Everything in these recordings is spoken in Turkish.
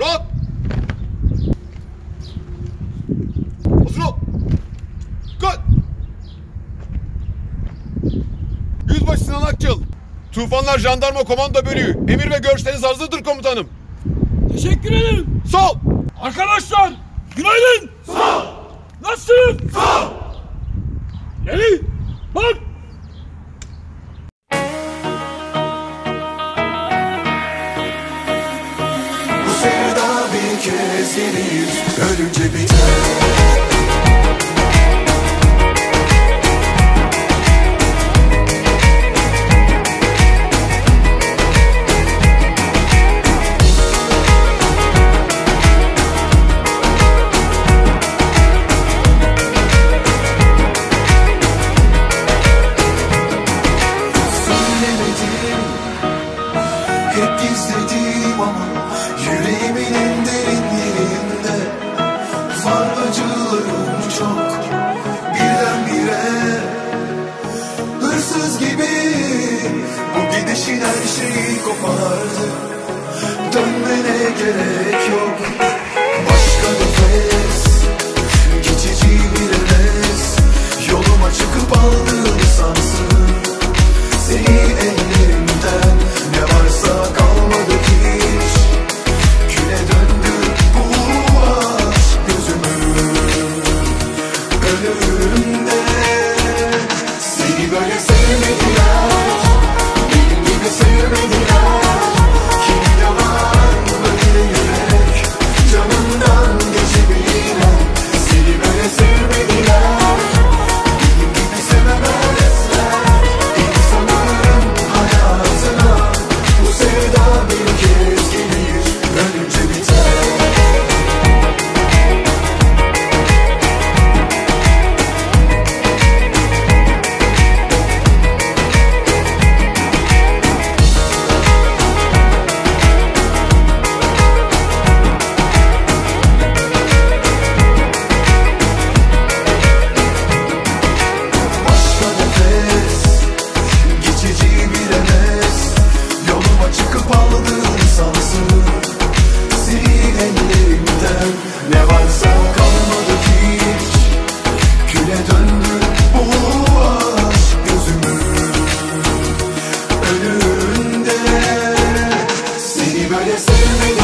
Rahat. Hazır ol. Yüzbaşı Sinan Akçıl. Tufanlar Jandarma Komando Bölüğü. Emir ve görüşleriniz hazırdır komutanım. Teşekkür ederim. Sol. Arkadaşlar günaydın. Sağ ol. Nasılsın? Gelir Ölünce biter Hep gizledim ama çok Birdenbire Hırsız gibi Bu gidişin her şeyi kopardı. Dönmene gerek yok Önünde Seni böyle sevmedim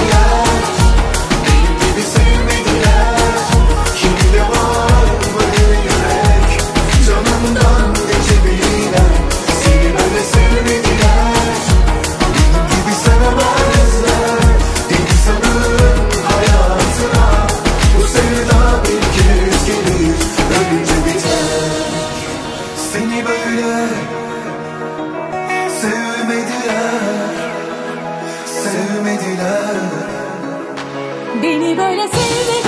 Sevmediler Sevmediler. Beni böyle sevmediler.